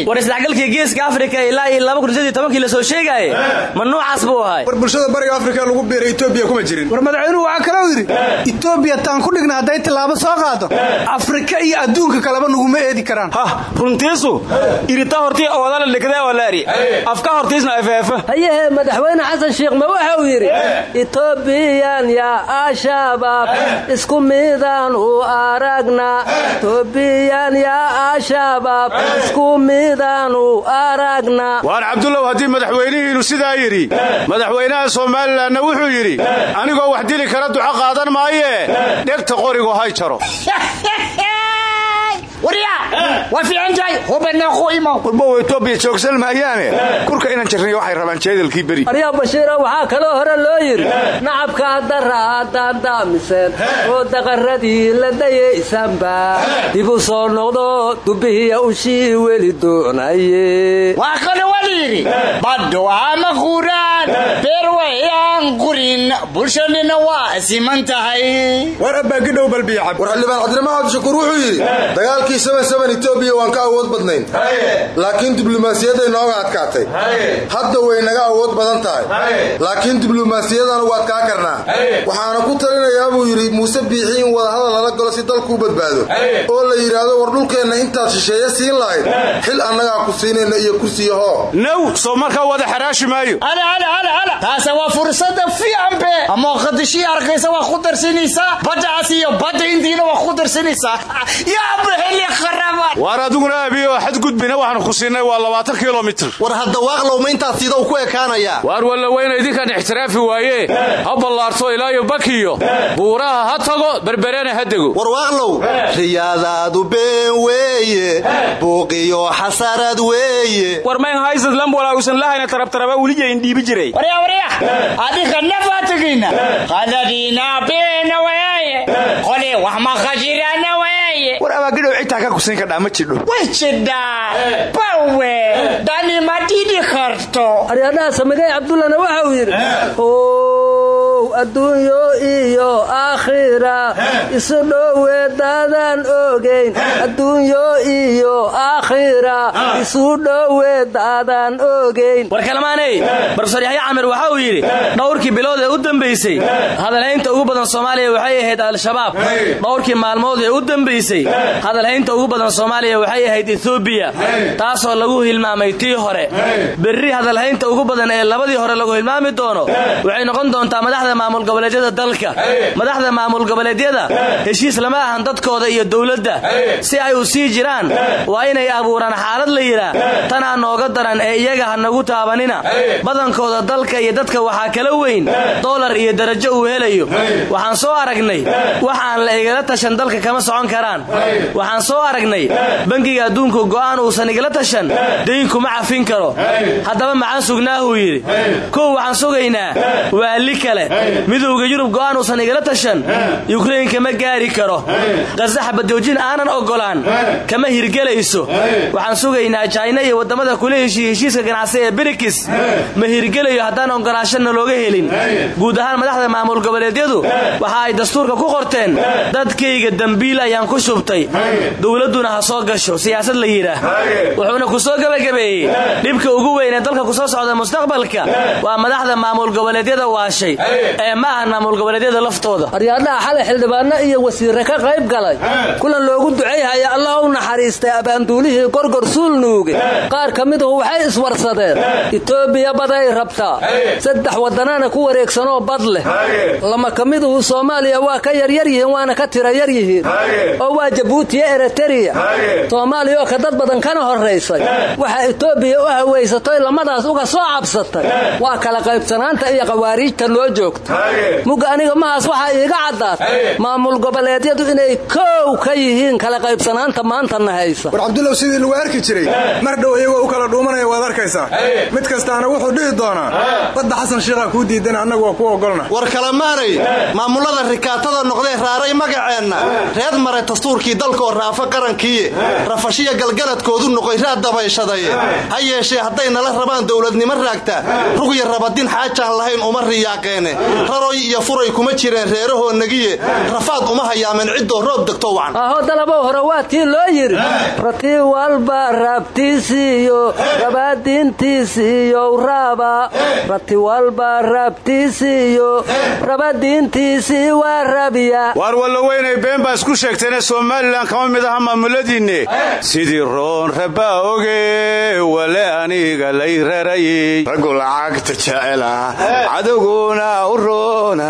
war isdhexgalkii geeska afrika ilaa iyo laba kun iyo tobankii la soo sheegaaye ma nuucaas buu ahay war bulshada bariga afrika lagu biiray etoobiya kuma jirin. War madaxweynuhu waxaa kaloo yidhi etoobiya taan ku dhigna hadday tillaabo soo qaado afrika iyo adduunka kaleba naguma eedi karaan. Hah runtiisu. Irita hortii oodala dhigdee walaari afka hortiisna efeefa hayehe madaxweyne xasan sheekh ma waxa uu yidhi etoobiyan yaa al-shabaab isku midaan u aragna etoobiyan yaa al-shabaab isku midaan u aragna. Waar cabdullow haddii madaxweynihiinu sidaa yidhi madaxweynaha somalilanna wuxuu yidhi anigoo wax dili kala duco qaadan maayee dhegta qorigu hay jaro warbow etoobiya joogsan maayaane kurka inaan jirnay waxay rabaan jeedalkii beri. Aryaa bashiira waxaa kaloo hore loo yidhi nacabka dara haddaan daamiseen oo daqaradii la dayaysanba dib u soo noqdo dubbihiya ushii weli doonaye waa kale waa layidhi baddo ama quraan beer wayaan qurin bulshadina waa siman tahay. War abbaagidhow balbiyacab war xildhibaan cabdiramaan cabdishakuur wuxuu yidhi dagaalkii etoobiya waan ka awood badnayn. Laakiin diblomaasiyadday nooga adkaatay. Hadda way naga awood badan tahay. Laakiin diblomaasiyadanu waad kaa karnaa. Waxaana ku talinayaa buu yidhi muuse biixi in wadahadal lala galo si dalkuu badbaado. Oo la yidhaahdo war dhulkeenna intaad shisheeye siin lahayd. Xil annagaa ku siinayna iyo kursiyaho naw soo markaa wada xaraashi maayo. Ala ala taase waa fursada fiicanbe ama qadishii arkaysa waa ku darsanaysaa baddacaas iyo badda indiina waa ku yaabaheli kharaban waar adiguna abiyo xadgudbina waxaanu ku siinay waa labaatan kilomitir war hadda waaqlowma intaas sidow ku ekaanayaa. Waar walla weyna idinkaan ixtiraafi waaye. Ha ballaarto ilaayo bakiyo. Buuraha ha tago berberena ha dego. War waaqlow riyaadaadu been weeye. Buuqiyo xasarad weeye. War mayn haysad lambola usan lahayna tarabtaraba weliya indhiibi jiray. Warya warya adinka nafatigina qadadiina beena weeye. Qole wax maqashirana weeye war abaagidhow citaa ka kusiin kadhaa ma jidho way jidhaa bawe dani ma dhidi karto aryadhaha samigay cabdullana waxa uu yidhi ow adduunyo iyo aakhira. Isu dhowe daadaan ogayn adduunyo iyo aakhira. Isu dhowe daadaan ogayn war kalmaaney barofesor yaxya camir waxa uu yidhi dhowrkii bilood ee u dambaysay hadalhaynta ugu badan soomaaliya waxay ahayd al-shabaab. Dhowrkii maalmood ee u dambaysay hadalhaynta ugu badan soomaaliya waxay ahayd etoobiya taasoo lagu hilmaamay tii hore. Berri hadalhaynta ugu badan ee labadii hore lagu hilmaami doono waxay noqon doontaa madaxda maamul goboleedyada dalka madaxda maamul goboleedyada heshiis lama ahan dadkooda iyo dowladda. Si ay u sii jiraan waa inay abuuraan xaalad la yidhaa tanaa nooga daran ee iyaga ha nagu taabanina. Badankooda dalka iyo dadka waxaa kala weyn dolar iyo darajo uu helayo. Waxaan soo aragnay wax aan la igala tashan dalka kama socon karaan. Waxaan soo aragnay bangiga adduunku go'aan uusan igala tashan daynkuma cafin karo. Haddaba maxaan sugnaahuu yidhi. Kow waxaan sugaynaa waali kale midowga yurub go'aan uusan igala tashan yukrain kama gaari karo. Qasax badjoojin aanan oggolaan. Kama hirgelayso. Waxaan sugaynaa jayna iyo waddamada kula heshiiya heshiiska ganacsi ee birikis. Ma hirgelayo haddaan oggolaashana looga helin. Guud ahaan madaxda maamul goboleedyadu waxa ay dastuurka ku qorteen dadkayga dembiil ayaan ku shubtay. Dowladduna ha soo gasho siyaasad la yidhaah. Wuxuuna ku soo gebagabeeyey dhibka ugu weyn ee dalka ku soo socda mustaqbalka waa madaxda maamul goboleedyada waashay ma ahan maamul goboleedyada laftooda. Aryaadhaha xalay xildhibaano iyo wasiirre ka qayb galay. Kulan loogu ducayhaya allah u naxariistay abaanduulihii gorgor suulnuuge qaar ka miduhu waxay iswarsadeen. Itoobiya baday rabtaa saddex waddanana ku wareegsanoo bad leh. Lama ka miduhu soomaaliya waa ka yaryar yihiin waana ka tira yar yihiin. Oo waa jabuutiya ereteriya. Soomaaliya oo ka dad badan kana horraysay. Waxaa itoobiya u hawaysatoy lamadaas uga soo cabsatay. Waa kala qaybsanaanta iyo qawaariijta loo joogta mugga aniga mahaas waxaa iiga caddaatay maamul goboleedyadu inay koow ka yihiin kala qaybsanaanta maantana haysa war cabdullow sidii lagu arki jiray mar dhow iyagoo u kala dhuumanaya waad arkaysaa. Mid kastaana wuxuu dhihi doonaa badda xasan shiikhaa kuu diidan annagu waa ku ogolna war kalemaanay maamullada rikaatada noqdee raaray magaceenna. Reed mare dastuurkii dalkaoo raafa qarankiiye rafashiya galgaladkoodu noqoy raad dabayshaday. Ha yeeshee hadday nala rabaan dowladnimo raagta rugya rabadin xaajaan lahayn uma riyaaqeene raroy iyo furay kuma jireen reerahoo nagiye rafaad uma hayaameen ciddoo roob degto wacan. Aho dalabow hore waa tii loo yidhi. Rati walba raabtiisiiyo rabadiintiisiiyow raaba. Rati walba raabtiisiiyo rabadiintiisii waa rabiya waar walla weynay been baa isku sheegteene somalilan kama mid aha maamuladiinne. Sidii roon rabaa oge wale aniga lay rarayey raggu lacagta jecela. Cadowguna roona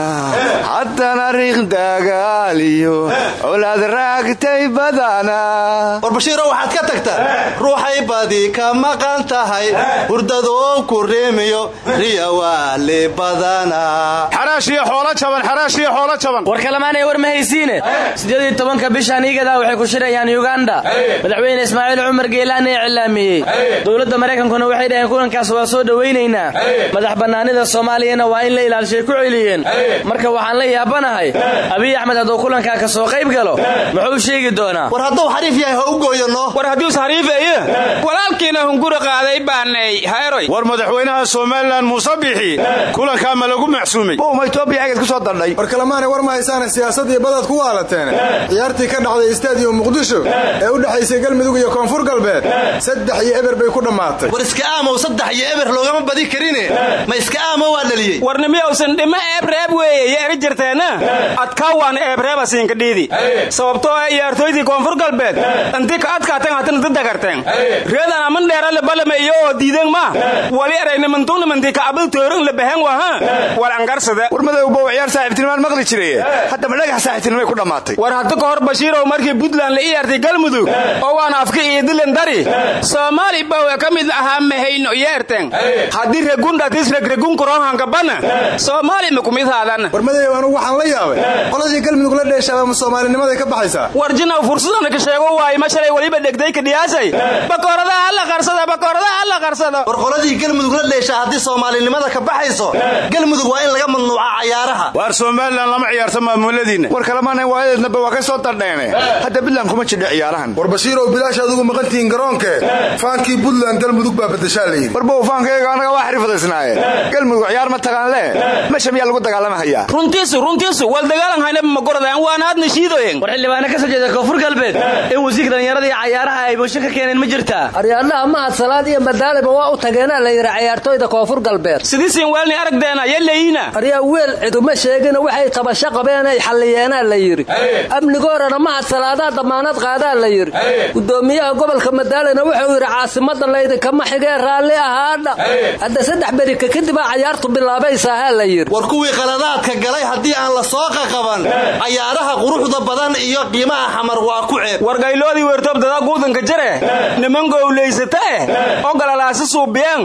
haddana riiq dagaaliyo colaad raagtay badana. War bashiiro waxaad ka tagta ruuxay badi ka maqan tahay hurdadoo ku reemiyo riya waali badana. Xaraashiyo xoolo jaban xaraashiyo xoolo jaban war kalamaanay war ma haysiine siddeed tobanka bishaan iigadaa waxay ku shirayaan yuganda madaxweyne ismaaciil cumar geelaan ee cilaamiyey dowladda maraykankuna waxay dhaheen kulankaas waa soo dhowaynaynaa madax bannaanida soomaaliyana waa in la ilaalshay ku celiyeen marka waxaan la yaabanahay abiy axmed hadduu kulankaa ka soo qayb galo muxuu sheegi doonaa? War hadduu xariif yahay ha u gooyanno war hadduus hariifeeye walaalkiina hunguri qaaday baanay. Hayroy war madaxweynaha somalilan muuse bixi kulankaa ma lagu macsuumay. Ma etoobiya agad ku soo dandhay war kalemaanay war ma haysaana siyaasadii badaad ku waalateen. Ciyaartii ka dhacday istaadiyo muqdisho ee u dhexaysay galmudug iyo koonfur galbeed. Saddex iyo eber bay ku dhammaatay. War iska aamow saddex iyo eber loogama badi karine. Ma iska aamow waa dhaliyey warnimiyowsan dhimo eebreeb weeye yeeri jirteenna adkaawaan eebreeba siinkadhiidi sababtoo ah ciyaartooydii koonfur galbeed. Intii ka adkaatan hatana dadaga erteen reedan aman dheerale balame iyo oo diideen ma? Wali eraynimantuunimanti kacabal toorin la baahan waha wal angarsada war madowba ciyaar saaxiibtinimaan maqli jiray. Haddaba dhagax saaxiibtinimay ku dhammaatay war hadda ka hor bashiirow markii puntland la ii yartay galmudug oo waan afka iyo dilan dari. Soomaali bawe ka mid ahaa mahayno yeerteen haddii regundhatis regregun kurohankabana soomaali makumidhaadan war madayow anugu waxaan la yaabay? Qoladii galmudug la dheeshaaba ma soomaalinimaday ka baxaysaa? War jinaw fursadana ka sheego waaye ma shalay weliba dhegday ka dhiyaasay? Bakooradaha alla qarsada bakooradaha alla qarsada war qoladii galmudug la dheeshaa haddii soomaalinimada ka baxayso galmudug waa in laga mamnuuca cayaaraha. Waar somalilan lama ciyaarto maamuladiinna war kalemaana waayadeednaba waa ka soo dardheene hadda buntland kuma jidho ciyaarahan. War bashiirow bilaash adugu maqantihiin garoonkee faankii buntland galmudug baa badashaa la yidhi. Warbow faankayaga annaga waa xirfadaysnaaye galmudug ciyaar ma taqaan le meesha miyaa lagu dagaalamahayaa runtiisu runtiisu wal dagaalan haynaba magoradaan waana hadna shiidoyen war xildhibaana ka soo jeeda koonfur galbeed in wasiirka dhallinyarada iyo cayaaraha ay boosho ka keeneen ma jirtaa aryaadhaha mahad salaad iyo madaaliba waa u tageenaa la yidhi cayaartooyda koonfur galbeed sidiisin waalni aragdeena yaleeyina aryaa weel ciduma sheegina waxay tabasho qabeen ay xalliyeenaa la yidhi amnigoorana mahad salaadaa damaanad qaadaa la yidhi gudoomiyaha gobolka madaalina wuxuu yidhi caasimadan laydinkama xigee raalli ahaadha hadda saddex berika kadibaa cayaartu bilaabaysahaa la yidhi war kuwii qaladaadka galay haddii aan la soo qaqaban cayaaraha quruxda badan iyo qiimaha xamar waa ku ceeb. Wargayloodii weertoobdada guudanka jare niman gowlaysata eh oo galalaasi suubiyeen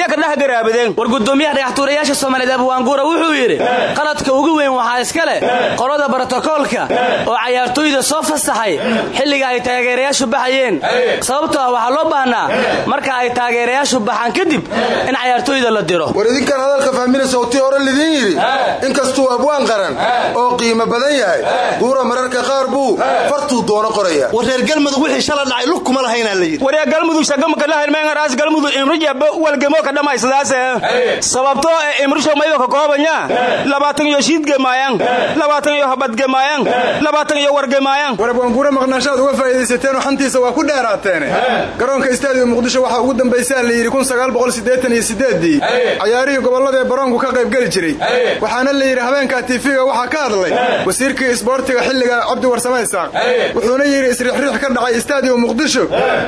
ya ka dhex garaabadeen. War gudoomiyaha dhagaxtuurayaasha soomaaliyeed abuwaanguura wuxuu yidhi qaladka ugu weyn waxaa iska leh qolada brotokoolka oo cayaartooyda soo fasaxay xilliga ay taageerayaashu baxayeen. Sababtoo ah waxaa loo baahnaa marka ay taageerayaashu baxaan kadib in cayaartooyda la diro yidhi inkastuu abwaan qaran oo qiimo badan yahay guura mararka qaar buu fartuu doono qoraya. War reer galmudug wixii shala dhacay lug kuma lahaynaa la yidhi. Waryaa galmudug shagamaka lahaynmeengaraas galmudug imrijaba walgemo ka dhammaysadaase sababtoo ee imrisho maydo ka koobanya labaatan iyo shiidgemaayan labaatan iyo habadgemaayan labaatan iyo wargemaayan war abwaanguura maqnaashaad uga faa'iidaysateeno xantiisa waa ku dheeraateene garoonka istaadiyo muqdisho waxaa ugu dambaysaa la yidhi cayaarihii gobolladee baroonku ka qaybgeli jiray waxaana la yidhi habeenkaa tiifiga waxaa ka hadlay wasiirkii isboortiga xilliga cabdi warsame isaaq wuxuuna yidhi isriixriix ka dhacay istaadiyo muqdisho.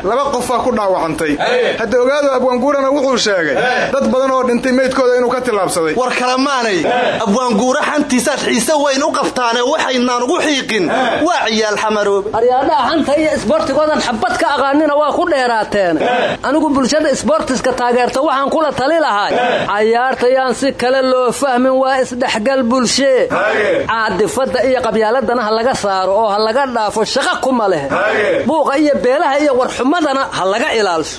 Laba qofaa ku dhaawacantay. Hadda ogaado abwaanguurana wuxuu sheegay dad badan oo dhintay meydkooda inuu ka tillaabsaday. War kalemaanay abwaanguura xantiisaad xiise weyn u qabtaane waxaynaan ugu xiiqin. Waa ciyaal xamaroobe aryaadhaha xanta iyo isboortigoodan xabad ka aqaanina waa ku dheeraateen. Anigu bulshada isboortiska taageerta waxaan kula tali lahay. Cayaartayaan si kale loo fahmin waa isdhexgal bulshee caadifadda iyo qabyaaladana ha laga saaro oo ha laga dhaafo shaqa kuma leh. Buuqa iyo beelaha iyo warxumadana ha laga ilaalsho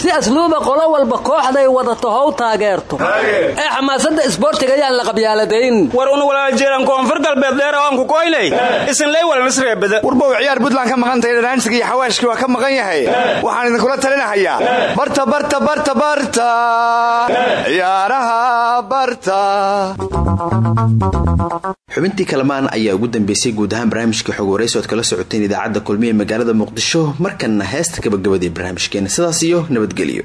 si asluuba qolo walba kooxday wadato how taageerto. Ee xamaasadda isboortiga yaan la qabyaaladayn. War un walaaljeelan koonfur galbeed dheer aan ku koynay isinley walnisreebada warbow ciyaar buntland ka maqantahay dhanaansiga iyo xawaashkii waa ka maqan yahay. Waxaan idinkula talinahayaa. Barta barta barta barta. Ciyaaraha barta xubintii kalamaan ayaa ugu dambeysay guud ahaan barnaamijka xog waraysi ood kala socoteen idaacadda kulmiye magaalada muqdisho markanna heesta gabagabadii barnaamijkeena. Sidaas iyo nabadgelyo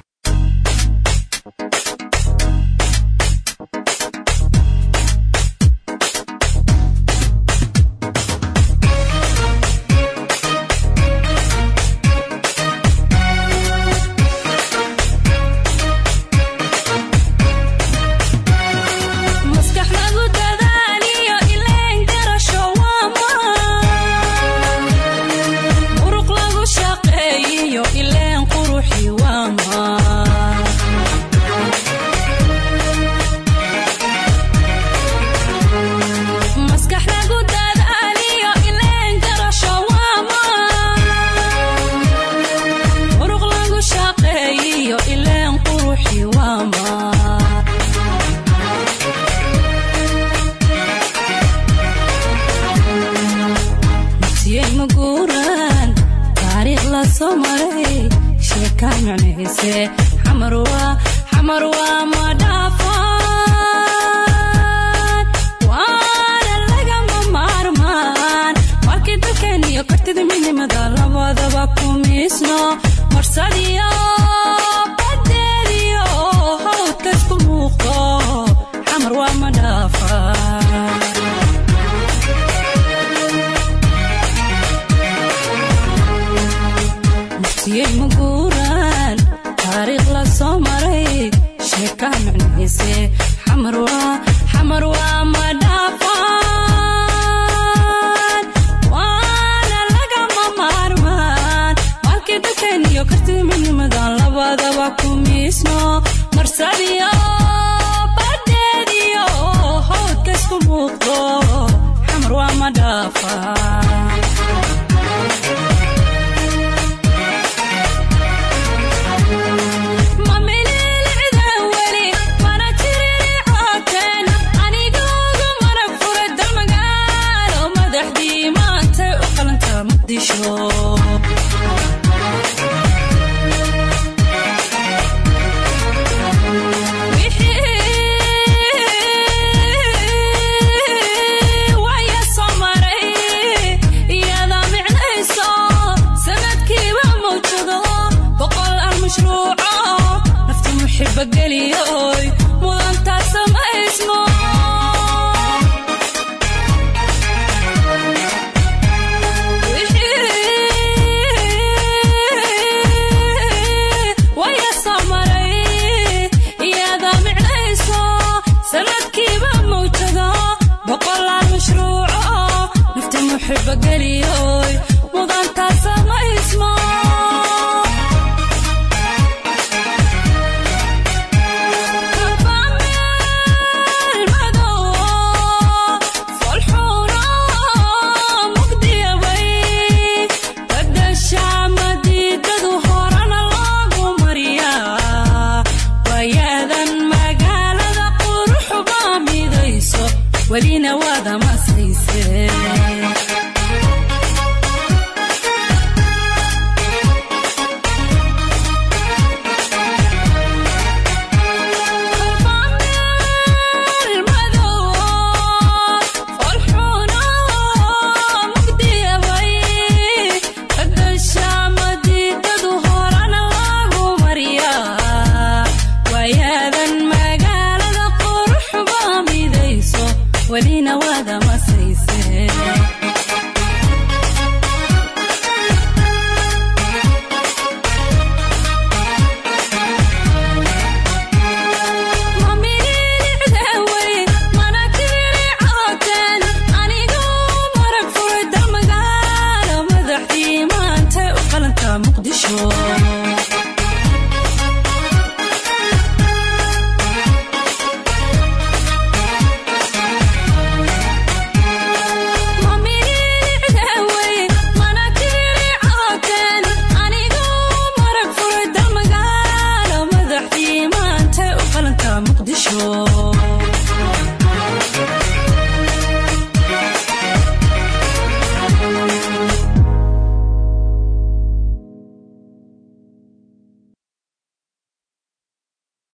Safa. Welina waada